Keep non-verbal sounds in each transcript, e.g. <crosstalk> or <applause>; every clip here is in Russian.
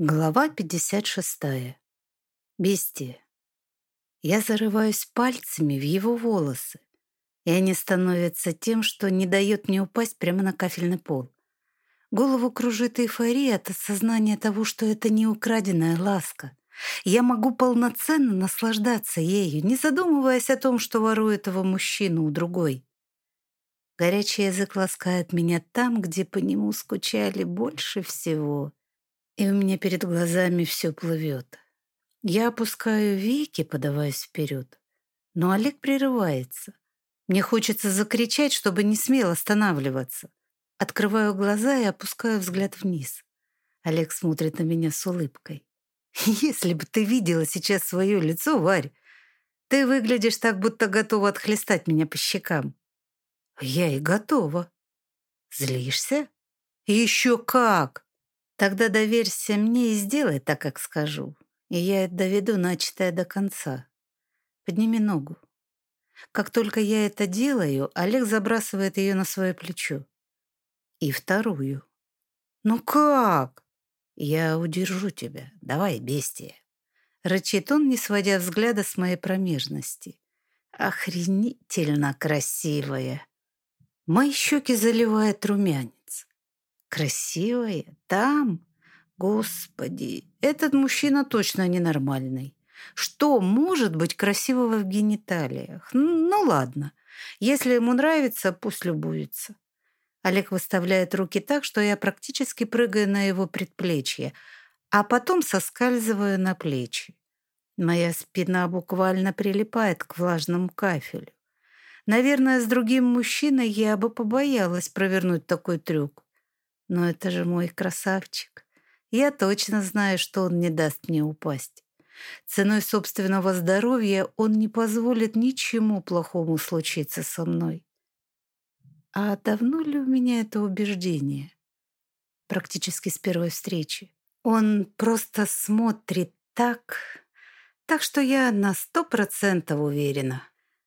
Глава 56. Бестия. Я зарываюсь пальцами в его волосы, и они становятся тем, что не дает мне упасть прямо на кафельный пол. Голову кружит эйфория от осознания того, что это не украденная ласка. Я могу полноценно наслаждаться ею, не задумываясь о том, что ворую этого мужчину у другой. Горячий язык ласкает меня там, где по нему скучали больше всего — и у меня перед глазами все плывет. Я опускаю веки, подаваясь вперед, но Олег прерывается. Мне хочется закричать, чтобы не смел останавливаться. Открываю глаза и опускаю взгляд вниз. Олег смотрит на меня с улыбкой. <laughs> «Если бы ты видела сейчас свое лицо, Варь, ты выглядишь так, будто готова отхлестать меня по щекам». «Я и готова». «Злишься?» «Еще как!» Тогда доверься мне и сделай так, как скажу. И я доведу начатое до конца. Подними ногу. Как только я это делаю, Олег забрасывает ее на свое плечо. И вторую. «Ну как?» «Я удержу тебя. Давай, бестия». Рычит он, не сводя взгляда с моей промежности. Охренительно красивая. Мои щеки заливает румянец. Красивая? Там? Господи, этот мужчина точно ненормальный. Что может быть красивого в гениталиях? Ну ладно, если ему нравится, пусть любуется. Олег выставляет руки так, что я практически прыгаю на его предплечье, а потом соскальзываю на плечи. Моя спина буквально прилипает к влажному кафелю. Наверное, с другим мужчиной я бы побоялась провернуть такой трюк. Но это же мой красавчик. Я точно знаю, что он не даст мне упасть. Ценой собственного здоровья он не позволит ничему плохому случиться со мной. А давно ли у меня это убеждение? Практически с первой встречи. Он просто смотрит так, так что я на сто процентов уверена.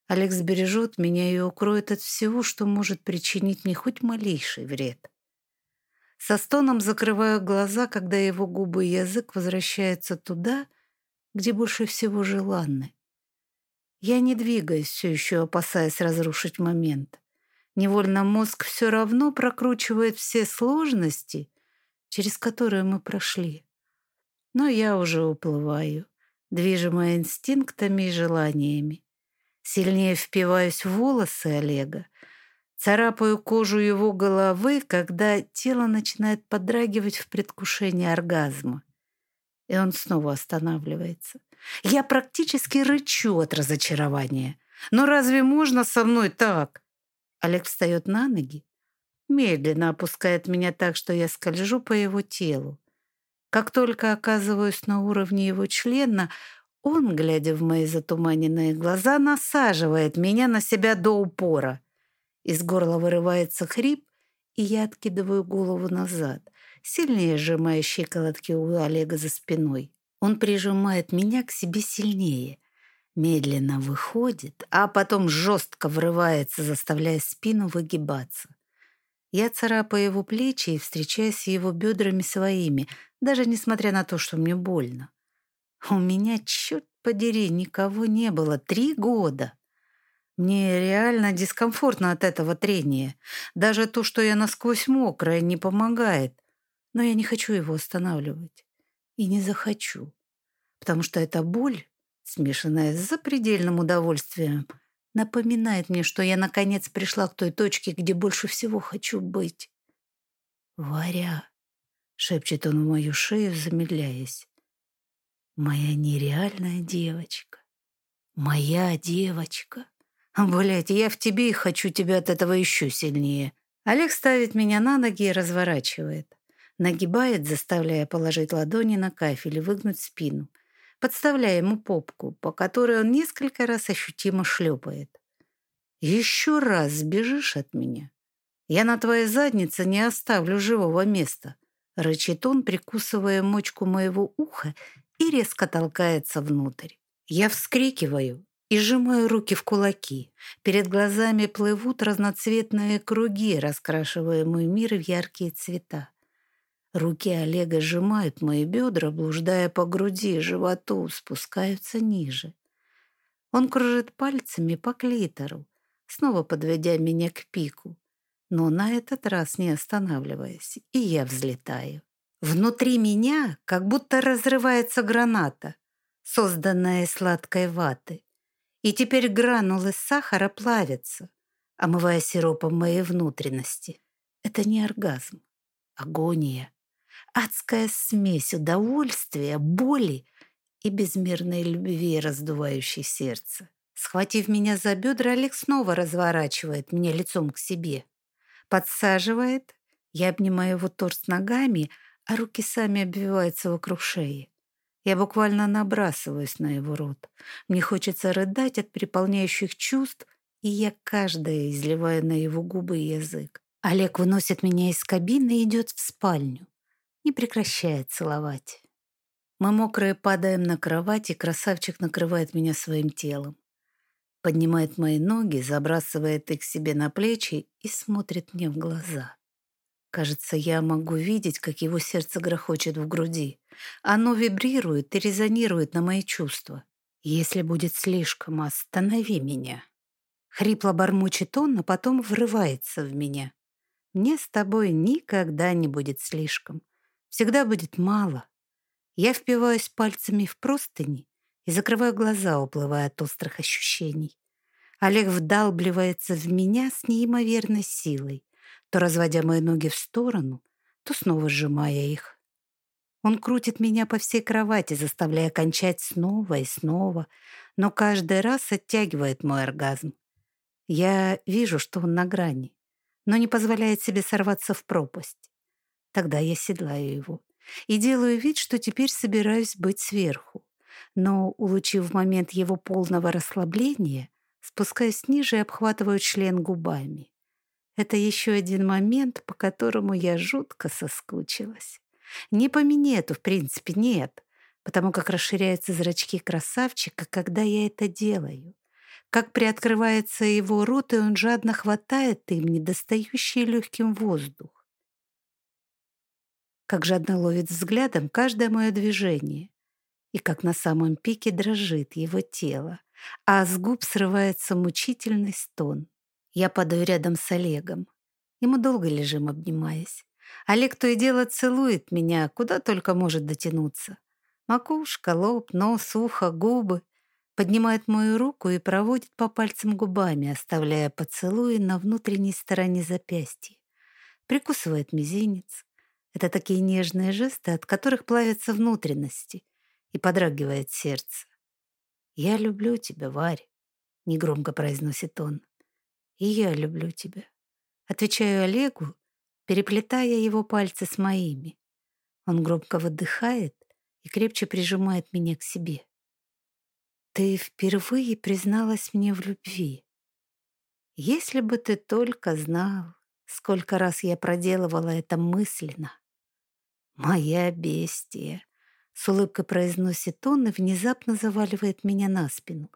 Алекс бережет меня и укроет от всего, что может причинить мне хоть малейший вред. Со стоном закрываю глаза, когда его губы и язык возвращаются туда, где больше всего желанны. Я не двигаюсь, все еще опасаясь разрушить момент. Невольно мозг все равно прокручивает все сложности, через которые мы прошли. Но я уже уплываю, движимая инстинктами и желаниями. Сильнее впиваюсь в волосы Олега, Царапаю кожу его головы, когда тело начинает подрагивать в предвкушении оргазма. И он снова останавливается. Я практически рычу от разочарования. Но разве можно со мной так? Олег встает на ноги, медленно опускает меня так, что я скольжу по его телу. Как только оказываюсь на уровне его члена, он, глядя в мои затуманенные глаза, насаживает меня на себя до упора. Из горла вырывается хрип, и я откидываю голову назад, сильнее сжимая щиколотки у Олега за спиной. Он прижимает меня к себе сильнее, медленно выходит, а потом жестко врывается, заставляя спину выгибаться. Я царапаю его плечи и встречаюсь с его бедрами своими, даже несмотря на то, что мне больно. У меня, черт подери, никого не было три года. Мне реально дискомфортно от этого трения. Даже то, что я насквозь мокрая, не помогает. Но я не хочу его останавливать. И не захочу. Потому что эта боль, смешанная с запредельным удовольствием, напоминает мне, что я наконец пришла к той точке, где больше всего хочу быть. «Варя», — шепчет он в мою шею, замедляясь, «моя нереальная девочка, моя девочка». Блять, я в тебе и хочу тебя от этого еще сильнее. Олег ставит меня на ноги и разворачивает. Нагибает, заставляя положить ладони на кафель и выгнуть спину, подставляя ему попку, по которой он несколько раз ощутимо шлепает. «Еще раз сбежишь от меня. Я на твоей заднице не оставлю живого места», рычит он, прикусывая мочку моего уха и резко толкается внутрь. Я вскрикиваю и сжимаю руки в кулаки. Перед глазами плывут разноцветные круги, раскрашивая мой мир в яркие цвета. Руки Олега сжимают мои бедра, блуждая по груди, животу, спускаются ниже. Он кружит пальцами по клитору, снова подведя меня к пику, но на этот раз не останавливаясь, и я взлетаю. Внутри меня как будто разрывается граната, созданная сладкой ваты, и теперь гранулы сахара плавятся, омывая сиропом мои внутренности. Это не оргазм, агония, адская смесь удовольствия, боли и безмерной любви, раздувающей сердце. Схватив меня за бедра, Олег снова разворачивает меня лицом к себе. Подсаживает, я обнимаю его торс ногами, а руки сами обвиваются вокруг шеи. Я буквально набрасываюсь на его рот. Мне хочется рыдать от переполняющих чувств, и я каждое изливаю на его губы язык. Олег выносит меня из кабины и идет в спальню не прекращает целовать. Мы мокрые падаем на кровать, и красавчик накрывает меня своим телом. Поднимает мои ноги, забрасывает их себе на плечи и смотрит мне в глаза. Кажется, я могу видеть, как его сердце грохочет в груди. Оно вибрирует и резонирует на мои чувства. Если будет слишком, останови меня. Хрипло бормочет он, а потом врывается в меня. Мне с тобой никогда не будет слишком. Всегда будет мало. Я впиваюсь пальцами в простыни и закрываю глаза, уплывая от острых ощущений. Олег вдалбливается в меня с неимоверной силой, то разводя мои ноги в сторону, то снова сжимая их. Он крутит меня по всей кровати, заставляя кончать снова и снова, но каждый раз оттягивает мой оргазм. Я вижу, что он на грани, но не позволяет себе сорваться в пропасть. Тогда я седлаю его и делаю вид, что теперь собираюсь быть сверху. Но, улучив момент его полного расслабления, спускаюсь ниже и обхватываю член губами. Это еще один момент, по которому я жутко соскучилась. Не по минету, в принципе, нет, потому как расширяются зрачки красавчика, когда я это делаю. Как приоткрывается его рот, и он жадно хватает им недостающий легким воздух как жадно ловит взглядом каждое мое движение и как на самом пике дрожит его тело, а с губ срывается мучительный стон. Я падаю рядом с Олегом, и мы долго лежим, обнимаясь. Олег то и дело целует меня, куда только может дотянуться. Макушка, лоб, нос, ухо, губы. Поднимает мою руку и проводит по пальцам губами, оставляя поцелуи на внутренней стороне запястья. Прикусывает мизинец, это такие нежные жесты, от которых плавятся внутренности и подрагивает сердце. «Я люблю тебя, Варь», — негромко произносит он. «И я люблю тебя», — отвечаю Олегу, переплетая его пальцы с моими. Он громко выдыхает и крепче прижимает меня к себе. «Ты впервые призналась мне в любви. Если бы ты только знал, сколько раз я проделывала это мысленно. «Моя бестия!» — с улыбкой произносит он и внезапно заваливает меня на спину,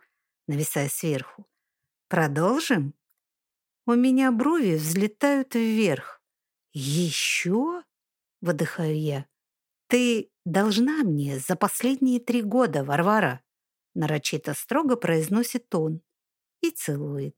нависая сверху. «Продолжим?» У меня брови взлетают вверх. «Еще?» — выдыхаю я. «Ты должна мне за последние три года, Варвара!» Нарочито строго произносит он и целует.